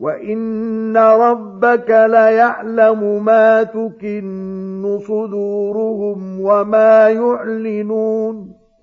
وَإِنَّ رَبَّكَ لَيَعْلَمُ مَا تُكِنُّ صُدُورُهُمْ وَمَا يُعْلِنُونَ